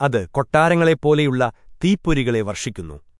അത് കൊട്ടാരങ്ങളെപ്പോലെയുള്ള തീപ്പൊരികളെ വർഷിക്കുന്നു.